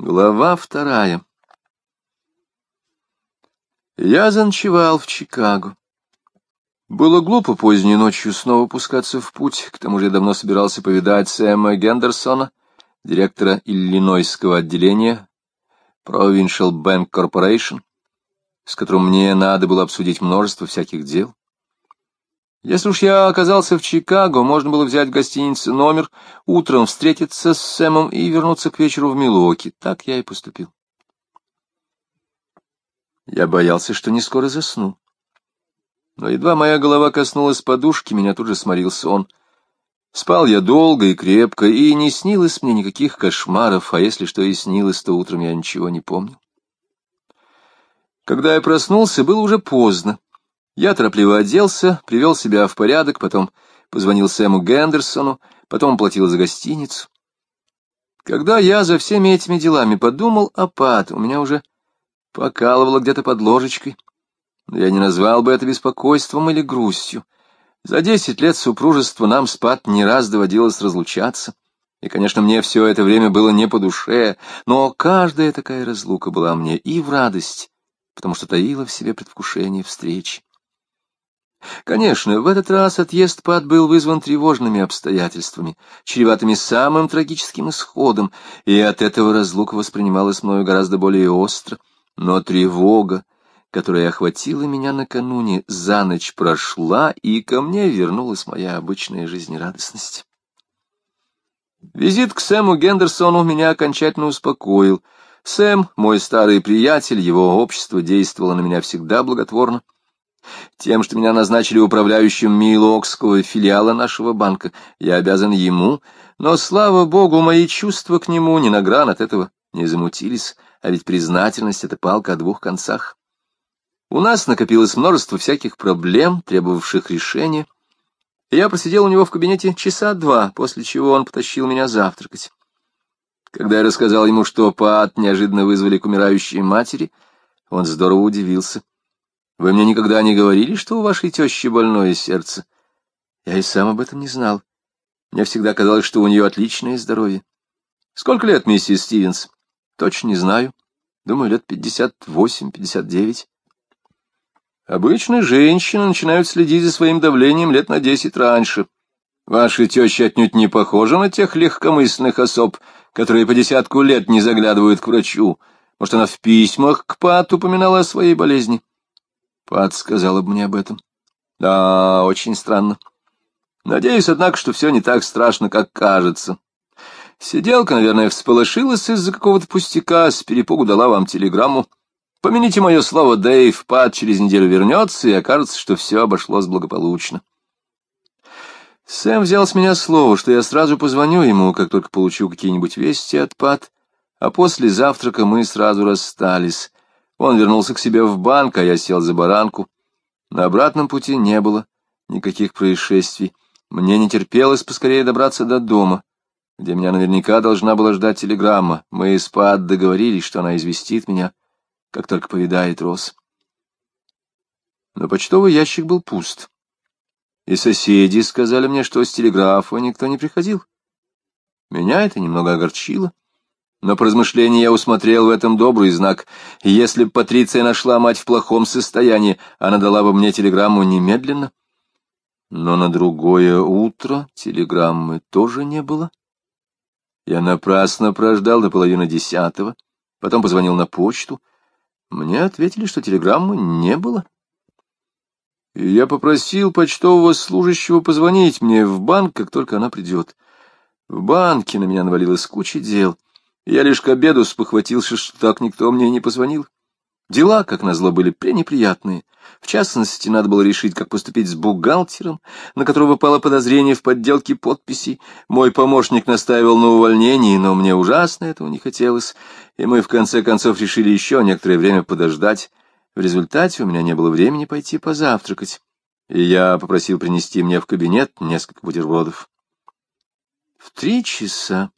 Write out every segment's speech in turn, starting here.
Глава вторая. Я заночевал в Чикаго. Было глупо поздней ночью снова пускаться в путь, к тому же я давно собирался повидать Сэма Гендерсона, директора Иллинойского отделения Provincial Bank Corporation, с которым мне надо было обсудить множество всяких дел. Если уж я оказался в Чикаго, можно было взять в гостинице номер, утром встретиться с Сэмом и вернуться к вечеру в Милуоки. Так я и поступил. Я боялся, что не скоро засну. Но едва моя голова коснулась подушки, меня тут же сморил сон. Спал я долго и крепко, и не снилось мне никаких кошмаров, а если что и снилось, то утром я ничего не помню. Когда я проснулся, было уже поздно. Я торопливо оделся, привел себя в порядок, потом позвонил Сэму Гендерсону, потом платил за гостиницу. Когда я за всеми этими делами подумал о Пат, у меня уже покалывало где-то под ложечкой. Но я не назвал бы это беспокойством или грустью. За десять лет супружества нам с Пат не раз доводилось разлучаться. И, конечно, мне все это время было не по душе, но каждая такая разлука была мне и в радость, потому что таила в себе предвкушение встречи. Конечно, в этот раз отъезд Пат был вызван тревожными обстоятельствами, чреватыми самым трагическим исходом, и от этого разлука воспринималась мною гораздо более остро. Но тревога, которая охватила меня накануне, за ночь прошла, и ко мне вернулась моя обычная жизнерадостность. Визит к Сэму Гендерсону меня окончательно успокоил. Сэм, мой старый приятель, его общество действовало на меня всегда благотворно. Тем, что меня назначили управляющим Милокского филиала нашего банка, я обязан ему, но, слава богу, мои чувства к нему ни на гран от этого не замутились, а ведь признательность — это палка о двух концах. У нас накопилось множество всяких проблем, требовавших решения. Я просидел у него в кабинете часа два, после чего он потащил меня завтракать. Когда я рассказал ему, что Паат неожиданно вызвали к умирающей матери, он здорово удивился. Вы мне никогда не говорили, что у вашей тещи больное сердце? Я и сам об этом не знал. Мне всегда казалось, что у нее отличное здоровье. Сколько лет, миссис Стивенс? Точно не знаю. Думаю, лет пятьдесят восемь, пятьдесят девять. Обычно женщины начинают следить за своим давлением лет на десять раньше. Ваша теща отнюдь не похожа на тех легкомысленных особ, которые по десятку лет не заглядывают к врачу. Может, она в письмах к Пат упоминала о своей болезни? Пат сказала бы мне об этом. Да, очень странно. Надеюсь, однако, что все не так страшно, как кажется. Сиделка, наверное, всполошилась из-за какого-то пустяка, с перепугу дала вам телеграмму. Помяните мое слово, Дэйв, Пат через неделю вернется, и окажется, что все обошлось благополучно. Сэм взял с меня слово, что я сразу позвоню ему, как только получу какие-нибудь вести от Пат, а после завтрака мы сразу расстались. Он вернулся к себе в банк, а я сел за баранку. На обратном пути не было никаких происшествий. Мне не терпелось поскорее добраться до дома, где меня наверняка должна была ждать телеграмма. Мы с Пат договорились, что она известит меня, как только повидает Рос. Но почтовый ящик был пуст. И соседи сказали мне, что с телеграфа никто не приходил. Меня это немного огорчило. Но по размышлению я усмотрел в этом добрый знак. Если б Патриция нашла мать в плохом состоянии, она дала бы мне телеграмму немедленно. Но на другое утро телеграммы тоже не было. Я напрасно прождал до половины десятого, потом позвонил на почту. Мне ответили, что телеграммы не было. И я попросил почтового служащего позвонить мне в банк, как только она придет. В банке на меня навалилась куча дел — я лишь к обеду спохватился, что так никто мне не позвонил. Дела, как назло, были пренеприятные. В частности, надо было решить, как поступить с бухгалтером, на которого пало подозрение в подделке подписей. Мой помощник настаивал на увольнении, но мне ужасно этого не хотелось, и мы в конце концов решили еще некоторое время подождать. В результате у меня не было времени пойти позавтракать, и я попросил принести мне в кабинет несколько бутербродов. В три часа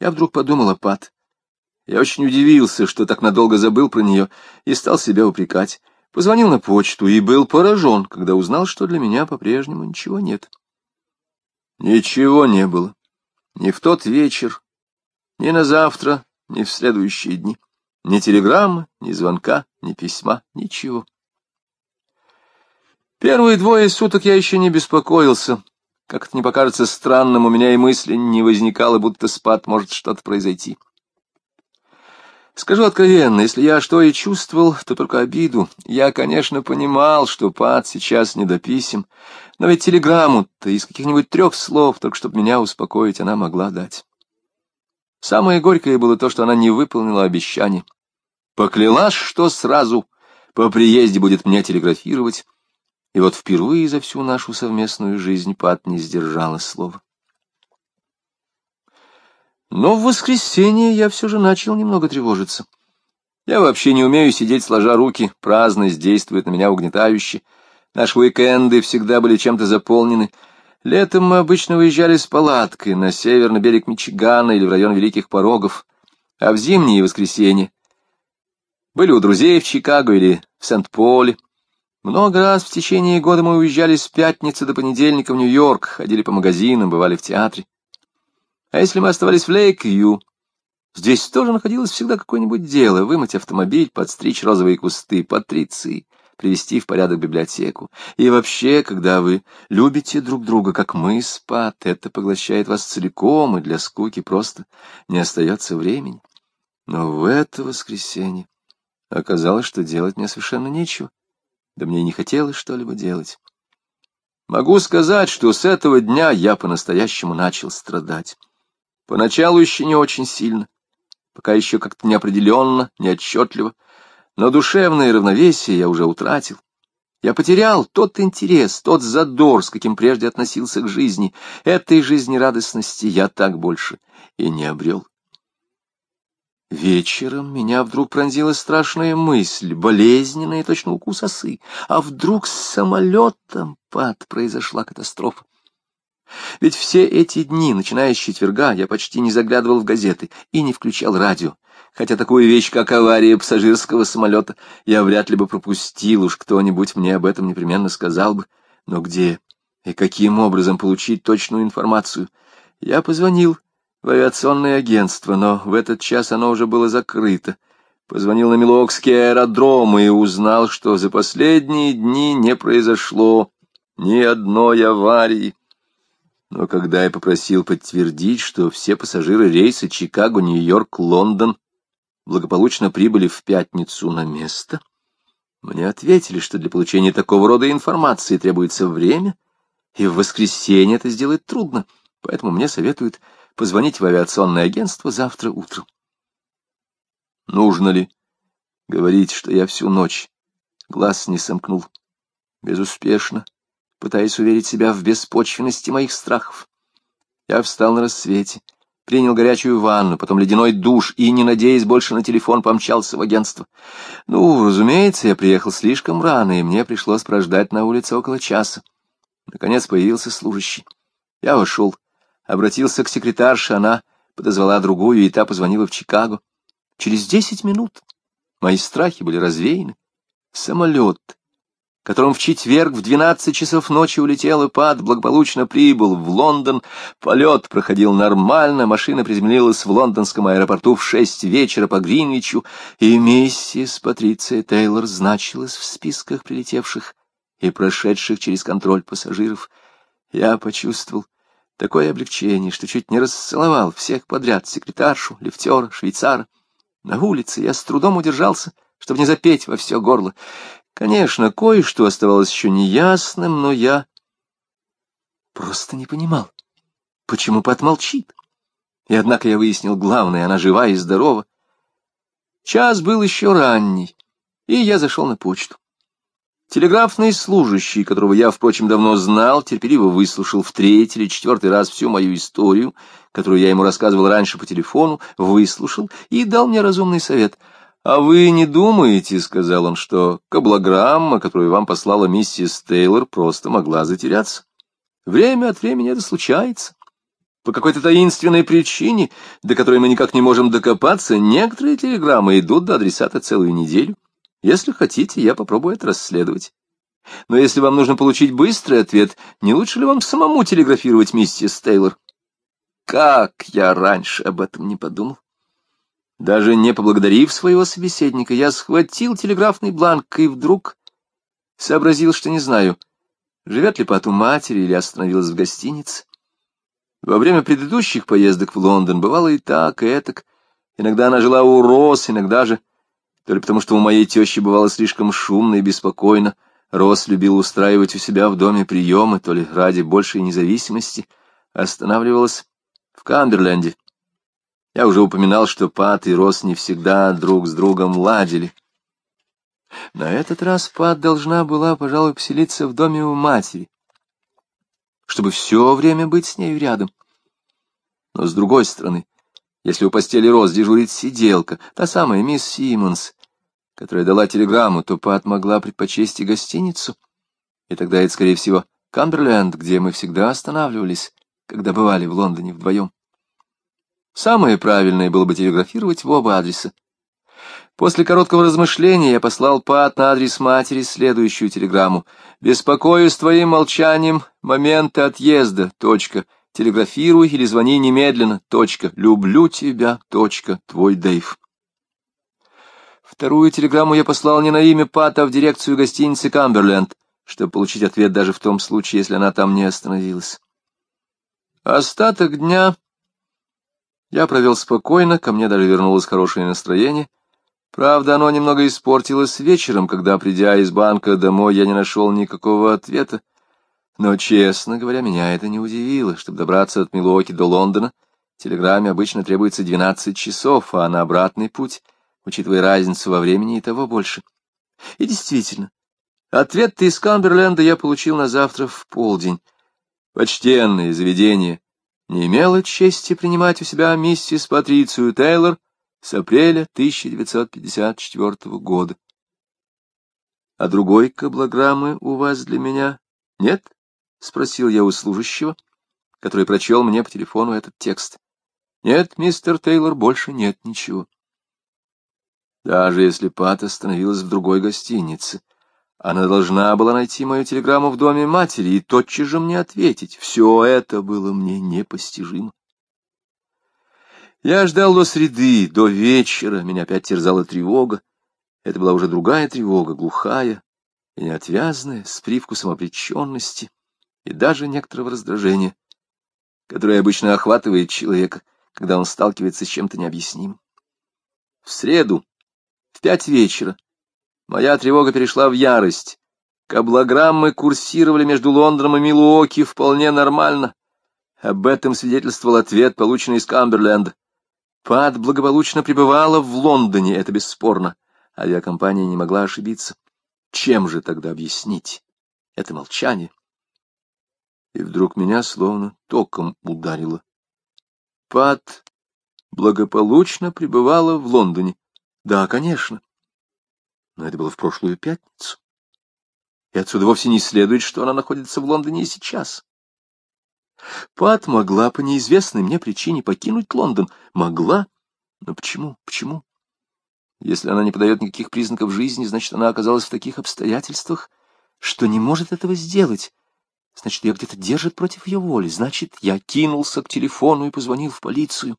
я вдруг подумал о Пат. Я очень удивился, что так надолго забыл про нее, и стал себя упрекать. Позвонил на почту и был поражен, когда узнал, что для меня по-прежнему ничего нет. Ничего не было. Ни в тот вечер, ни на завтра, ни в следующие дни. Ни телеграммы, ни звонка, ни письма, ничего. Первые двое суток я еще не беспокоился. Как это не покажется странным, у меня и мысли не возникало, будто спад может что-то произойти. Скажу откровенно, если я что и чувствовал, то только обиду. Я, конечно, понимал, что Пат сейчас не до писем, но ведь телеграмму-то из каких-нибудь трех слов, только чтобы меня успокоить, она могла дать. Самое горькое было то, что она не выполнила обещание. Поклялась, что сразу по приезде будет мне телеграфировать, и вот впервые за всю нашу совместную жизнь Пат не сдержала слова. Но в воскресенье я все же начал немного тревожиться. Я вообще не умею сидеть сложа руки, праздность действует на меня угнетающе. Наши уикенды всегда были чем-то заполнены. Летом мы обычно выезжали с палаткой на северный берег Мичигана или в район Великих Порогов, а в зимние воскресенья были у друзей в Чикаго или в Сент-Поле. Много раз в течение года мы уезжали с пятницы до понедельника в Нью-Йорк, ходили по магазинам, бывали в театре. А если мы оставались в Лейк-Ю, здесь тоже находилось всегда какое-нибудь дело — вымыть автомобиль, подстричь розовые кусты, патриции, привести в порядок библиотеку. И вообще, когда вы любите друг друга, как мы с Пат, это поглощает вас целиком, и для скуки просто не остается времени. Но в это воскресенье оказалось, что делать мне совершенно нечего. Да мне не хотелось что-либо делать. Могу сказать, что с этого дня я по-настоящему начал страдать. Поначалу еще не очень сильно, пока еще как-то неопределенно, неотчетливо, но душевное равновесие я уже утратил. Я потерял тот интерес, тот задор, с каким прежде относился к жизни. Этой жизнерадостности я так больше и не обрел. Вечером меня вдруг пронзила страшная мысль, болезненная, точно укус осы. А вдруг с самолетом, пад, произошла катастрофа? Ведь все эти дни, начиная с четверга, я почти не заглядывал в газеты и не включал радио. Хотя такую вещь, как авария пассажирского самолета, я вряд ли бы пропустил, уж кто-нибудь мне об этом непременно сказал бы. Но где и каким образом получить точную информацию? Я позвонил в авиационное агентство, но в этот час оно уже было закрыто. Позвонил на Милокский аэродром и узнал, что за последние дни не произошло ни одной аварии. Но когда я попросил подтвердить, что все пассажиры рейса Чикаго, Нью-Йорк, Лондон благополучно прибыли в пятницу на место, мне ответили, что для получения такого рода информации требуется время, и в воскресенье это сделать трудно, поэтому мне советуют позвонить в авиационное агентство завтра утром. Нужно ли говорить, что я всю ночь глаз не сомкнул? Безуспешно пытаясь уверить себя в беспочвенности моих страхов. Я встал на рассвете, принял горячую ванну, потом ледяной душ и, не надеясь больше на телефон, помчался в агентство. Ну, разумеется, я приехал слишком рано, и мне пришлось прождать на улице около часа. Наконец появился служащий. Я вошел, обратился к секретарше, она подозвала другую, и та позвонила в Чикаго. Через десять минут мои страхи были развеяны. Самолет которым в четверг в двенадцать часов ночи улетел и пад, благополучно прибыл в Лондон. Полет проходил нормально, машина приземлилась в лондонском аэропорту в шесть вечера по Гринвичу, и миссис Патриция Тейлор значилась в списках прилетевших и прошедших через контроль пассажиров. Я почувствовал такое облегчение, что чуть не расцеловал всех подряд, секретаршу, лифтера, швейцара. На улице я с трудом удержался, чтобы не запеть во все горло. Конечно, кое-что оставалось еще неясным, но я просто не понимал, почему Пат молчит. И однако я выяснил главное, она жива и здорова. Час был еще ранний, и я зашел на почту. Телеграфный служащий, которого я, впрочем, давно знал, терпеливо выслушал в третий или четвертый раз всю мою историю, которую я ему рассказывал раньше по телефону, выслушал и дал мне разумный совет — «А вы не думаете, — сказал он, — что каблограмма, которую вам послала миссис Тейлор, просто могла затеряться? Время от времени это случается. По какой-то таинственной причине, до которой мы никак не можем докопаться, некоторые телеграммы идут до адресата целую неделю. Если хотите, я попробую это расследовать. Но если вам нужно получить быстрый ответ, не лучше ли вам самому телеграфировать миссис Тейлор? Как я раньше об этом не подумал? Даже не поблагодарив своего собеседника, я схватил телеграфный бланк и вдруг сообразил, что не знаю, живет ли Пат матери или остановилась в гостинице. Во время предыдущих поездок в Лондон бывало и так, и этак. Иногда она жила у Рос, иногда же, то ли потому что у моей тещи бывало слишком шумно и беспокойно, Рос любил устраивать у себя в доме приемы, то ли ради большей независимости, останавливалась в Камберленде. Я уже упоминал, что Пат и Рос не всегда друг с другом ладили. На этот раз Пат должна была, пожалуй, поселиться в доме у матери, чтобы все время быть с ней рядом. Но с другой стороны, если у постели Рос дежурит сиделка, та самая мисс Симмонс, которая дала телеграмму, то Пат могла предпочесть и гостиницу, и тогда это, скорее всего, Камберленд, где мы всегда останавливались, когда бывали в Лондоне вдвоем. Самое правильное было бы телеграфировать в оба адреса. После короткого размышления я послал Пат на адрес матери следующую телеграмму. «Беспокоюсь твоим молчанием момента отъезда. Точка. Телеграфируй или звони немедленно. Точка. Люблю тебя. Точка. Твой Дэйв». Вторую телеграмму я послал не на имя Пата, а в дирекцию гостиницы «Камберленд», чтобы получить ответ даже в том случае, если она там не остановилась. Остаток дня я провел спокойно, ко мне даже вернулось хорошее настроение. Правда, оно немного испортилось вечером, когда, придя из банка домой, я не нашел никакого ответа. Но, честно говоря, меня это не удивило. Чтобы добраться от Милуоки до Лондона, телеграмме обычно требуется 12 часов, а на обратный путь — учитывая разницу во времени и того больше. И действительно, ответ из Камберленда я получил на завтра в полдень. Почтенное заведение не имело чести принимать у себя миссис Патрицию Тейлор с апреля 1954 года. — А другой каблограммы у вас для меня нет? — спросил я у служащего, который прочел мне по телефону этот текст. — Нет, мистер Тейлор, больше нет ничего. Даже если Пат остановилась в другой гостинице, она должна была найти мою телеграмму в доме матери и тотчас же мне ответить. Все это было мне непостижимо. Я ждал до среды, до вечера, меня опять терзала тревога. Это была уже другая тревога, глухая и неотвязная, с привкусом обреченности и даже некоторого раздражения, которое обычно охватывает человека, когда он сталкивается с чем-то необъяснимым. В среду пять вечера моя тревога перешла в ярость. Каблограммы курсировали между Лондоном и Милуоки вполне нормально. Об этом свидетельствовал ответ, полученный из Камберленда. Пат благополучно пребывала в Лондоне, это бесспорно. Авиакомпания не могла ошибиться. Чем же тогда объяснить это молчание? И вдруг меня словно током ударило. Пат благополучно пребывала в Лондоне. Да, конечно. Но это было в прошлую пятницу. И отсюда вовсе не следует, что она находится в Лондоне и сейчас. Пат могла по неизвестной мне причине покинуть Лондон. Могла. Но почему? Почему? Если она не подает никаких признаков жизни, значит, она оказалась в таких обстоятельствах, что не может этого сделать. Значит, ее где-то держат против ее воли. Значит, я кинулся к телефону и позвонил в полицию.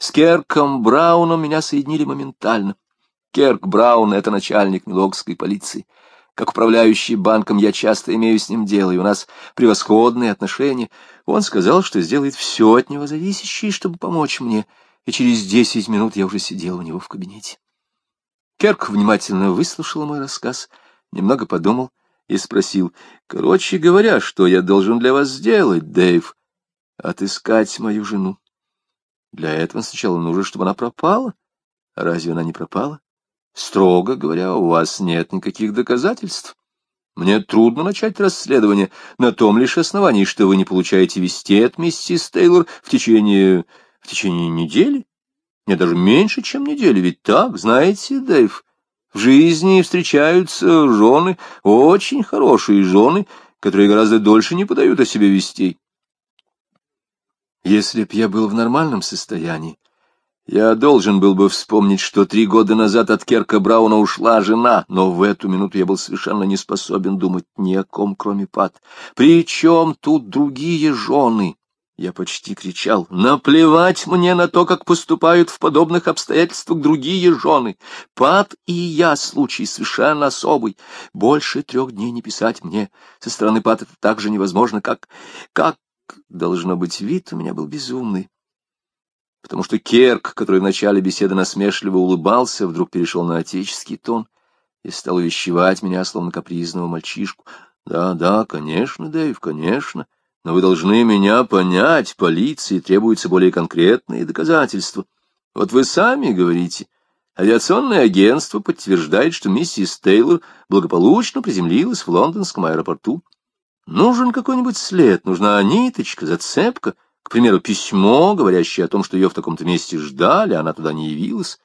С Керком Брауном меня соединили моментально. Керк Браун — это начальник Милокской полиции. Как управляющий банком я часто имею с ним дело, и у нас превосходные отношения. Он сказал, что сделает все от него зависящее, чтобы помочь мне, и через десять минут я уже сидел у него в кабинете. Керк внимательно выслушал мой рассказ, немного подумал и спросил, «Короче говоря, что я должен для вас сделать, Дэйв?» «Отыскать мою жену». Для этого сначала нужно, чтобы она пропала. А разве она не пропала? Строго говоря, у вас нет никаких доказательств. Мне трудно начать расследование на том лишь основании, что вы не получаете вести от миссис Тейлор в течение... в течение недели. Нет, даже меньше, чем недели, ведь так, знаете, Дэйв, в жизни встречаются жены, очень хорошие жены, которые гораздо дольше не подают о себе вестей. Если б я был в нормальном состоянии, я должен был бы вспомнить, что три года назад от Керка Брауна ушла жена, но в эту минуту я был совершенно не способен думать ни о ком, кроме Пат. Причем тут другие жены, Я почти кричал. Наплевать мне на то, как поступают в подобных обстоятельствах другие жены. Пат и я случай совершенно особый. Больше трех дней не писать мне. Со стороны Пат это так же невозможно, как... как... Должно быть, вид у меня был безумный. Потому что Керк, который в начале беседы насмешливо улыбался, вдруг перешел на отеческий тон и стал увещевать меня, словно капризного мальчишку. «Да, да, конечно, Дэйв, конечно». Но вы должны меня понять, полиции требуются более конкретные доказательства. Вот вы сами говорите, авиационное агентство подтверждает, что миссис Тейлор благополучно приземлилась в лондонском аэропорту. Нужен какой-нибудь след, нужна ниточка, зацепка, к примеру, письмо, говорящее о том, что ее в таком-то месте ждали, она туда не явилась.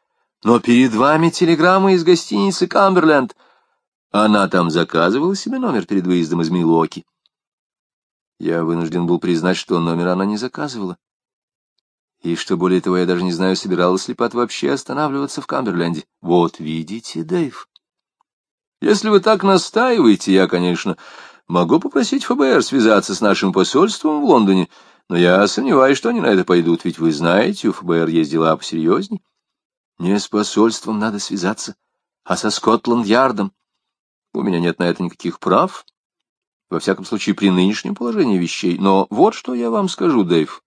Но перед вами телеграмма из гостиницы «Камберленд». Она там заказывала себе номер перед выездом из Милуоки. Я вынужден был признать, что номер она не заказывала. И что более того, я даже не знаю, собиралась ли Пат вообще останавливаться в Камберленде. Вот видите, Дэйв. Если вы так настаиваете, я, конечно, могу попросить ФБР связаться с нашим посольством в Лондоне, но я сомневаюсь, что они на это пойдут, ведь вы знаете, у ФБР есть дела посерьезней. Не с посольством надо связаться, а со Скотланд-Ярдом. У меня нет на это никаких прав, во всяком случае, при нынешнем положении вещей. Но вот что я вам скажу, Дэйв.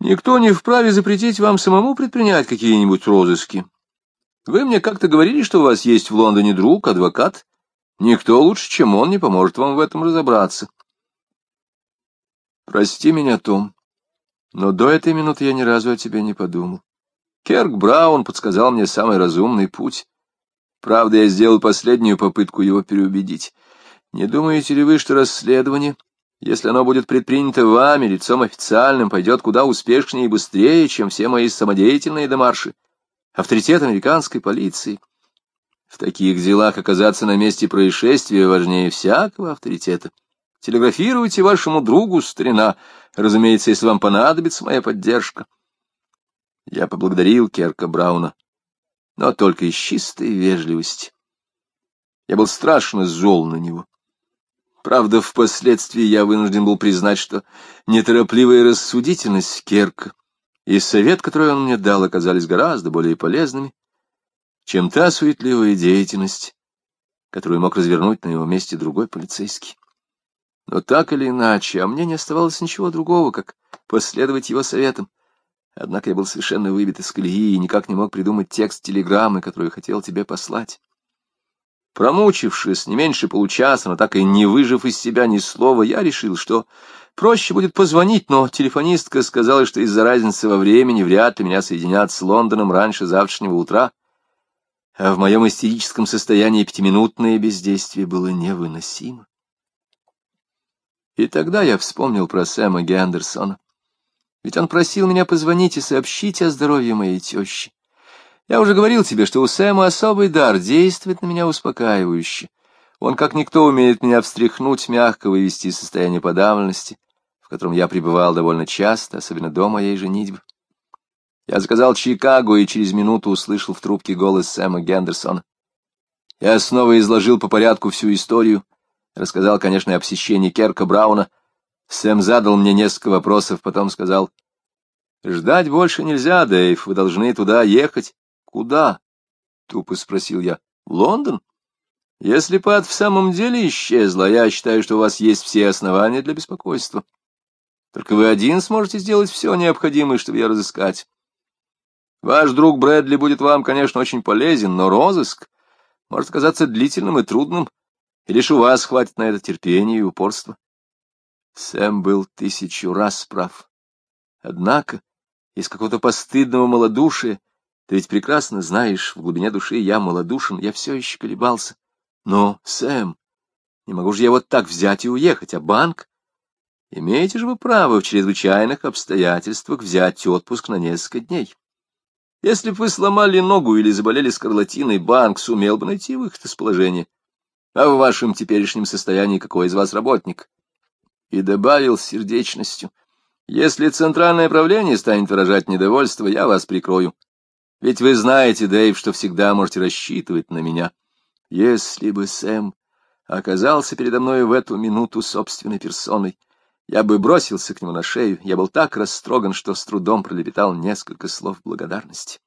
Никто не вправе запретить вам самому предпринять какие-нибудь розыски. Вы мне как-то говорили, что у вас есть в Лондоне друг, адвокат. Никто лучше, чем он, не поможет вам в этом разобраться. Прости меня, Том, но до этой минуты я ни разу о тебе не подумал. Керк Браун подсказал мне самый разумный путь. Правда, я сделал последнюю попытку его переубедить. Не думаете ли вы, что расследование, если оно будет предпринято вами, лицом официальным, пойдет куда успешнее и быстрее, чем все мои самодеятельные демарши? Авторитет американской полиции. В таких делах оказаться на месте происшествия важнее всякого авторитета. Телеграфируйте вашему другу, старина, разумеется, если вам понадобится моя поддержка. Я поблагодарил Керка Брауна, но только из чистой вежливости. Я был страшно зол на него. Правда, впоследствии я вынужден был признать, что неторопливая рассудительность Керка и совет, который он мне дал, оказались гораздо более полезными, чем та суетливая деятельность, которую мог развернуть на его месте другой полицейский. Но так или иначе, а мне не оставалось ничего другого, как последовать его советам. Однако я был совершенно выбит из колеи и никак не мог придумать текст телеграммы, которую хотел тебе послать. Промучившись не меньше получаса, но так и не выжив из себя ни слова, я решил, что проще будет позвонить, но телефонистка сказала, что из-за разницы во времени вряд ли меня соединят с Лондоном раньше завтрашнего утра, а в моем истерическом состоянии пятиминутное бездействие было невыносимо. И тогда я вспомнил про Сэма Гендерсона. Ведь он просил меня позвонить и сообщить о здоровье моей тещи. Я уже говорил тебе, что у Сэма особый дар действует на меня успокаивающе. Он, как никто, умеет меня встряхнуть, мягко вывести из состояния подавленности, в котором я пребывал довольно часто, особенно до моей женитьбы. Я заказал Чикаго и через минуту услышал в трубке голос Сэма Гендерсона. Я снова изложил по порядку всю историю, рассказал, конечно, о посещении Керка Брауна. Сэм задал мне несколько вопросов, потом сказал, «Ждать больше нельзя, Дэйв, вы должны туда ехать». Куда? Тупо спросил я. В Лондон? Если Пат в самом деле исчезла, я считаю, что у вас есть все основания для беспокойства. Только вы один сможете сделать все необходимое, чтобы ее разыскать. Ваш друг Брэдли будет вам, конечно, очень полезен, но розыск может оказаться длительным и трудным, и лишь у вас хватит на это терпения и упорства. Сэм был тысячу раз прав. Однако из какого-то постыдного малодушия ты ведь прекрасно знаешь, в глубине души я малодушен, я все еще колебался. Но, Сэм, не могу же я вот так взять и уехать, а банк? Имеете же вы право в чрезвычайных обстоятельствах взять отпуск на несколько дней. Если бы вы сломали ногу или заболели скарлатиной, банк сумел бы найти выход из положения. А в вашем теперешнем состоянии какой из вас работник? И добавил с сердечностью, если центральное правление станет выражать недовольство, я вас прикрою. Ведь вы знаете, Дэйв, что всегда можете рассчитывать на меня. Если бы Сэм оказался передо мной в эту минуту собственной персоной, Я бы бросился к нему на шею, я был так растроган, что с трудом пролепетал несколько слов благодарности.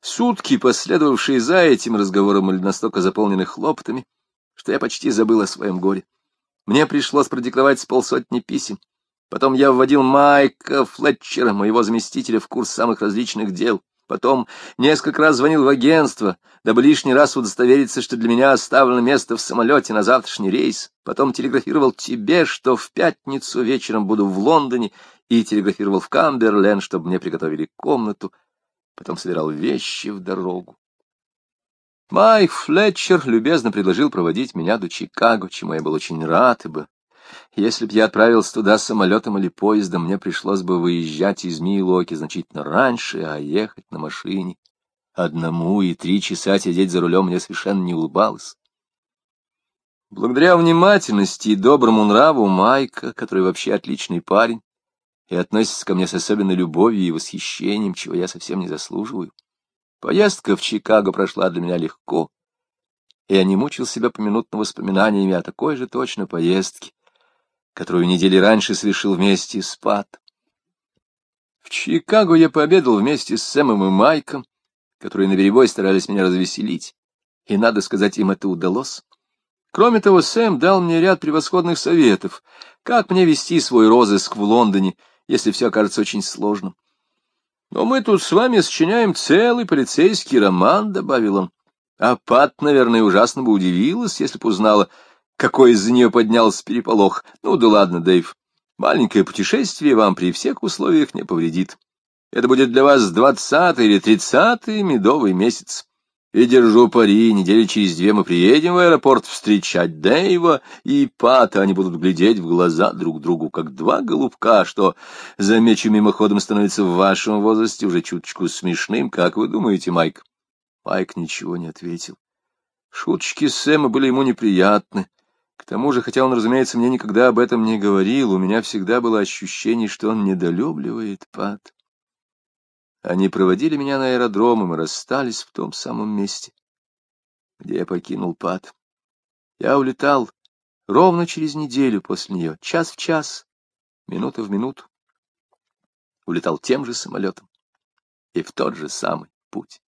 Сутки, последовавшие за этим разговором, были настолько заполнены хлопотами, что я почти забыл о своем горе. Мне пришлось продиктовать с полсотни писем. Потом я вводил Майка Флетчера, моего заместителя, в курс самых различных дел. Потом несколько раз звонил в агентство, дабы лишний раз удостовериться, что для меня оставлено место в самолете на завтрашний рейс. Потом телеграфировал тебе, что в пятницу вечером буду в Лондоне, и телеграфировал в Камберлен, чтобы мне приготовили комнату. Потом собирал вещи в дорогу. Майк Флетчер любезно предложил проводить меня до Чикаго, чему я был очень рад, ибо если б я отправился туда самолетом или поездом, мне пришлось бы выезжать из Милоки значительно раньше, а ехать на машине. Одному и три часа сидеть за рулем мне совершенно не улыбалось. Благодаря внимательности и доброму нраву Майка, который вообще отличный парень, и относится ко мне с особенной любовью и восхищением, чего я совсем не заслуживаю, поездка в Чикаго прошла для меня легко, и я не мучил себя поминутно воспоминаниями о такой же точно поездке, которую недели раньше совершил вместе с Пат. В Чикаго я пообедал вместе с Сэмом и Майком, которые на наперебой старались меня развеселить, и, надо сказать, им это удалось. Кроме того, Сэм дал мне ряд превосходных советов, как мне вести свой розыск в Лондоне, если все окажется очень сложным. «Но мы тут с вами сочиняем целый полицейский роман», — добавил он. А Пат, наверное, ужасно бы удивилась, если бы узнала, какой из-за нее поднялся переполох. Ну да ладно, Дэйв, маленькое путешествие вам при всех условиях не повредит. Это будет для вас двадцатый или тридцатый медовый месяц. И держу пари, недели через две мы приедем в аэропорт встречать Дэйва и Пата, они будут глядеть в глаза друг другу, как два голубка, что, замечу мимоходом, становится в вашем возрасте уже чуточку смешным, как вы думаете, Майк? Майк ничего не ответил. Шуточки Сэма были ему неприятны, к тому же, хотя он, разумеется, мне никогда об этом не говорил, у меня всегда было ощущение, что он недолюбливает Пат. Они проводили меня на аэродром, и мы расстались в том самом месте, где я покинул Пат. Я улетал ровно через неделю после нее, час в час, минута в минуту. Улетал тем же самолетом и в тот же самый путь.